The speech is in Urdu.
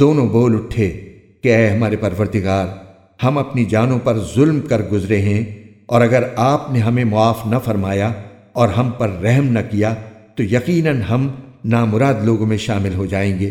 دونوں بول اٹھے کہ اے ہمارے پروردگار، ہم اپنی جانوں پر ظلم کر گزرے ہیں، اور اگر آپ نے ہمیں معاف نہ فرمایا اور ہم پر رحم نہ کیا، تو یقیناً ہم نامراد لوگوں میں شامل ہو جائیں گے۔